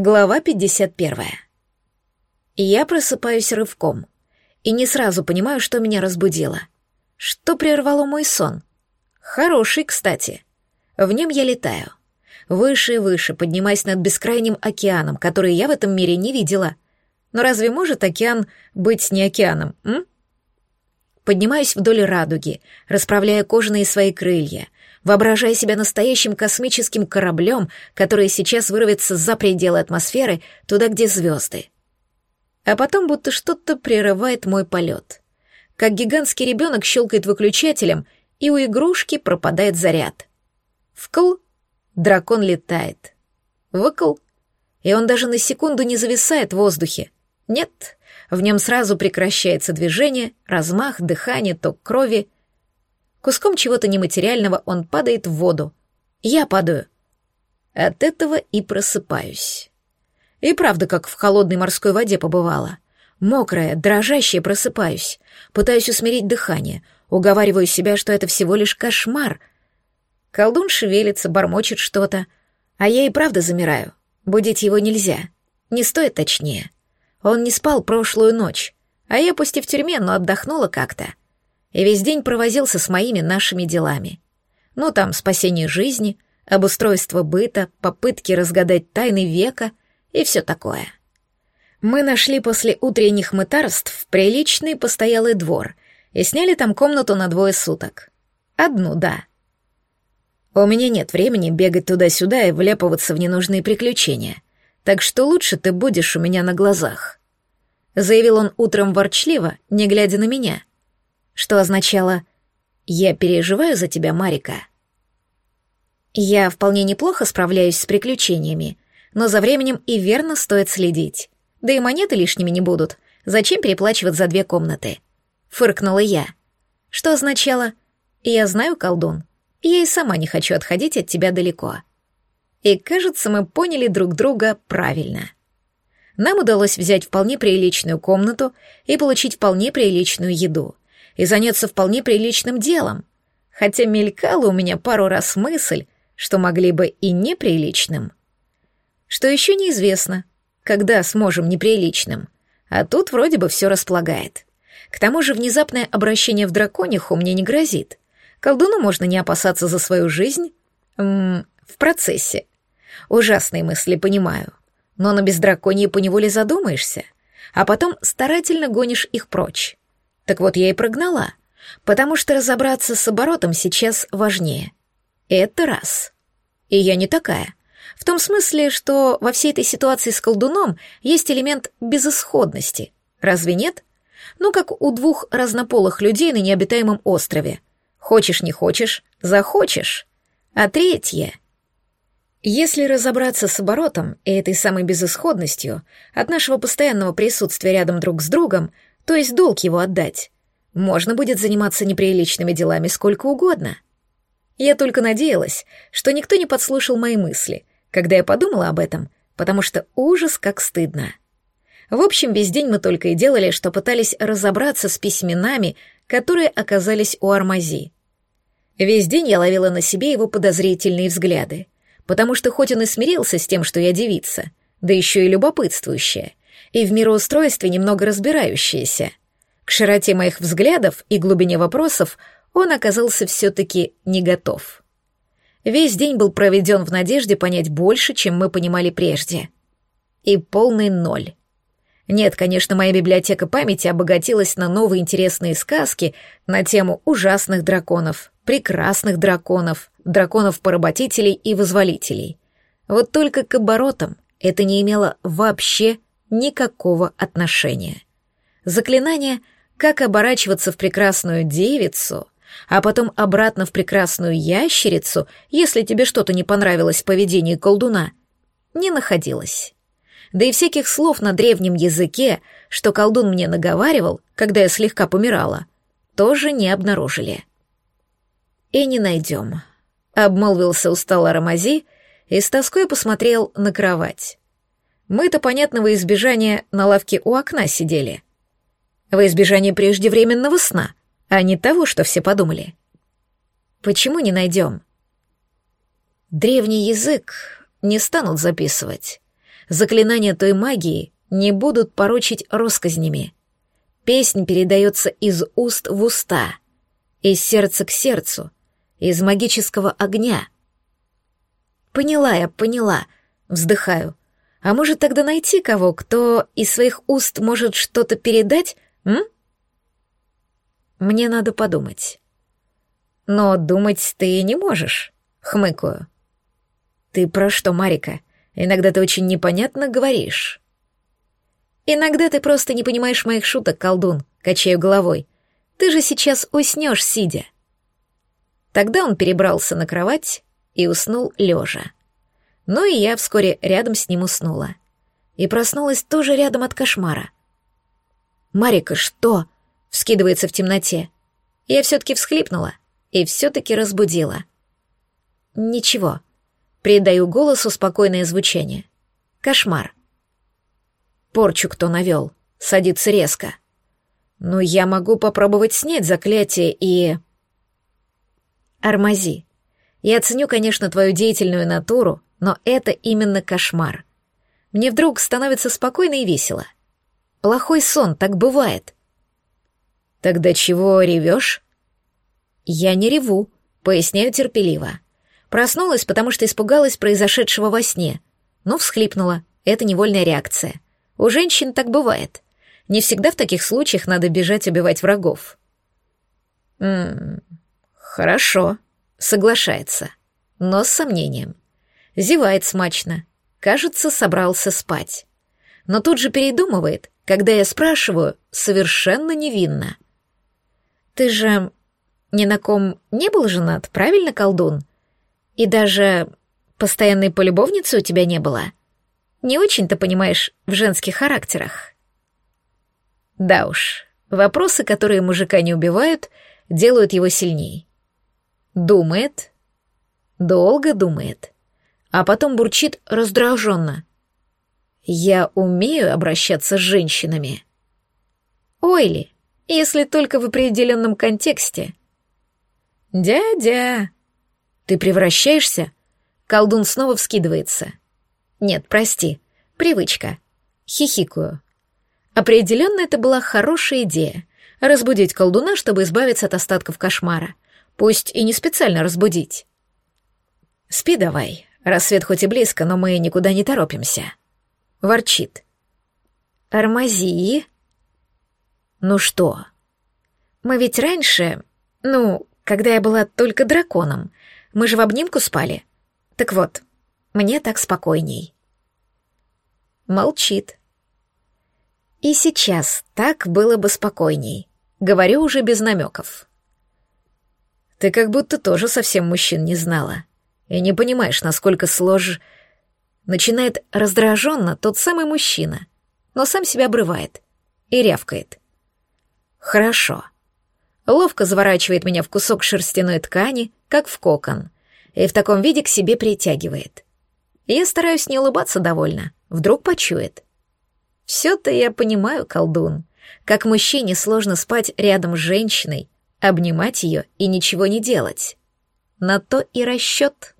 Глава 51. Я просыпаюсь рывком и не сразу понимаю, что меня разбудило. Что прервало мой сон? Хороший, кстати. В нем я летаю. Выше и выше, поднимаясь над бескрайним океаном, который я в этом мире не видела. Но разве может океан быть не океаном, м? Поднимаюсь вдоль радуги, расправляя кожаные свои крылья — воображая себя настоящим космическим кораблем, который сейчас вырвется за пределы атмосферы, туда, где звезды. А потом будто что-то прерывает мой полет. Как гигантский ребенок щелкает выключателем, и у игрушки пропадает заряд. Вкл — дракон летает. Выкл — и он даже на секунду не зависает в воздухе. Нет, в нем сразу прекращается движение, размах, дыхание, ток крови — Куском чего-то нематериального он падает в воду. Я падаю. От этого и просыпаюсь. И правда, как в холодной морской воде побывала. Мокрая, дрожащая просыпаюсь. Пытаюсь усмирить дыхание. Уговариваю себя, что это всего лишь кошмар. Колдун шевелится, бормочет что-то. А я и правда замираю. Будить его нельзя. Не стоит точнее. Он не спал прошлую ночь. А я пусть и в тюрьме, но отдохнула как-то и весь день провозился с моими нашими делами. Ну, там, спасение жизни, обустройство быта, попытки разгадать тайны века и все такое. Мы нашли после утренних мытарств приличный постоялый двор и сняли там комнату на двое суток. Одну, да. У меня нет времени бегать туда-сюда и вляпываться в ненужные приключения, так что лучше ты будешь у меня на глазах. Заявил он утром ворчливо, не глядя на меня — что означало «Я переживаю за тебя, Марика». Я вполне неплохо справляюсь с приключениями, но за временем и верно стоит следить. Да и монеты лишними не будут. Зачем переплачивать за две комнаты? Фыркнула я. Что означало «Я знаю, колдун, я и сама не хочу отходить от тебя далеко». И, кажется, мы поняли друг друга правильно. Нам удалось взять вполне приличную комнату и получить вполне приличную еду — и заняться вполне приличным делом, хотя мелькала у меня пару раз мысль, что могли бы и неприличным. Что еще неизвестно, когда сможем неприличным, а тут вроде бы все располагает. К тому же внезапное обращение в дракониху мне не грозит. Колдуну можно не опасаться за свою жизнь м в процессе. Ужасные мысли, понимаю. Но на бездраконье поневоле задумаешься, а потом старательно гонишь их прочь. Так вот, я и прогнала, потому что разобраться с оборотом сейчас важнее. Это раз. И я не такая. В том смысле, что во всей этой ситуации с колдуном есть элемент безысходности. Разве нет? Ну, как у двух разнополых людей на необитаемом острове. Хочешь, не хочешь, захочешь. А третье... Если разобраться с оборотом и этой самой безысходностью, от нашего постоянного присутствия рядом друг с другом — то есть долг его отдать. Можно будет заниматься неприличными делами сколько угодно. Я только надеялась, что никто не подслушал мои мысли, когда я подумала об этом, потому что ужас как стыдно. В общем, весь день мы только и делали, что пытались разобраться с письменами, которые оказались у Армази. Весь день я ловила на себе его подозрительные взгляды, потому что хоть он и смирился с тем, что я девица, да еще и любопытствующая, и в мироустройстве немного разбирающаяся. К широте моих взглядов и глубине вопросов он оказался все-таки не готов. Весь день был проведен в надежде понять больше, чем мы понимали прежде. И полный ноль. Нет, конечно, моя библиотека памяти обогатилась на новые интересные сказки на тему ужасных драконов, прекрасных драконов, драконов-поработителей и вызволителей. Вот только к оборотам это не имело вообще никакого отношения. Заклинание «Как оборачиваться в прекрасную девицу», а потом обратно в прекрасную ящерицу, если тебе что-то не понравилось в поведении колдуна, не находилось. Да и всяких слов на древнем языке, что колдун мне наговаривал, когда я слегка помирала, тоже не обнаружили. «И не найдем», — обмолвился устало Рамази и с тоской посмотрел на кровать. Мы-то, понятного избежания, на лавке у окна сидели. Во избежание преждевременного сна, а не того, что все подумали. Почему не найдем? Древний язык не станут записывать. Заклинания той магии не будут порочить росказнями. Песнь передается из уст в уста, из сердца к сердцу, из магического огня. Поняла я, поняла, вздыхаю. А может тогда найти кого, кто из своих уст может что-то передать, м? Мне надо подумать. Но думать ты не можешь, хмыкаю. Ты про что, Марика? Иногда ты очень непонятно говоришь. Иногда ты просто не понимаешь моих шуток, колдун, качаю головой. Ты же сейчас уснешь, сидя. Тогда он перебрался на кровать и уснул лежа. Ну и я вскоре рядом с ним уснула. И проснулась тоже рядом от кошмара. «Марика, что?» — вскидывается в темноте. Я все-таки всхлипнула и все-таки разбудила. «Ничего», Придаю голосу спокойное звучание. Кошмар. Порчу кто навел. Садится резко. Но я могу попробовать снять заклятие и... Армази. Я ценю, конечно, твою деятельную натуру, но это именно кошмар. Мне вдруг становится спокойно и весело. Плохой сон, так бывает. Тогда чего ревешь? Я не реву, поясняю терпеливо. Проснулась, потому что испугалась произошедшего во сне, но всхлипнула. Это невольная реакция. У женщин так бывает. Не всегда в таких случаях надо бежать убивать врагов. «Ммм, хорошо», — соглашается, но с сомнением. Зевает смачно. Кажется, собрался спать. Но тут же передумывает, когда я спрашиваю, совершенно невинно. «Ты же ни на ком не был женат, правильно, колдун?» И даже постоянной полюбовницы у тебя не было. Не очень-то понимаешь в женских характерах. Да уж, вопросы, которые мужика не убивают, делают его сильней. Думает, долго думает, а потом бурчит раздраженно. Я умею обращаться с женщинами. Ойли, если только в определенном контексте. Дядя, «Ты превращаешься?» Колдун снова вскидывается. «Нет, прости. Привычка. Хихикаю. Определенно это была хорошая идея. Разбудить колдуна, чтобы избавиться от остатков кошмара. Пусть и не специально разбудить. «Спи давай. Рассвет хоть и близко, но мы никуда не торопимся». Ворчит. «Армазии?» «Ну что?» «Мы ведь раньше, ну, когда я была только драконом, мы же в обнимку спали. Так вот, мне так спокойней. Молчит. И сейчас так было бы спокойней. Говорю уже без намеков. Ты как будто тоже совсем мужчин не знала. И не понимаешь, насколько слож... Начинает раздраженно тот самый мужчина, но сам себя обрывает и рявкает. Хорошо ловко заворачивает меня в кусок шерстяной ткани, как в кокон, и в таком виде к себе притягивает. Я стараюсь не улыбаться довольно, вдруг почует. Все-то я понимаю, колдун, как мужчине сложно спать рядом с женщиной, обнимать ее и ничего не делать. На то и расчет.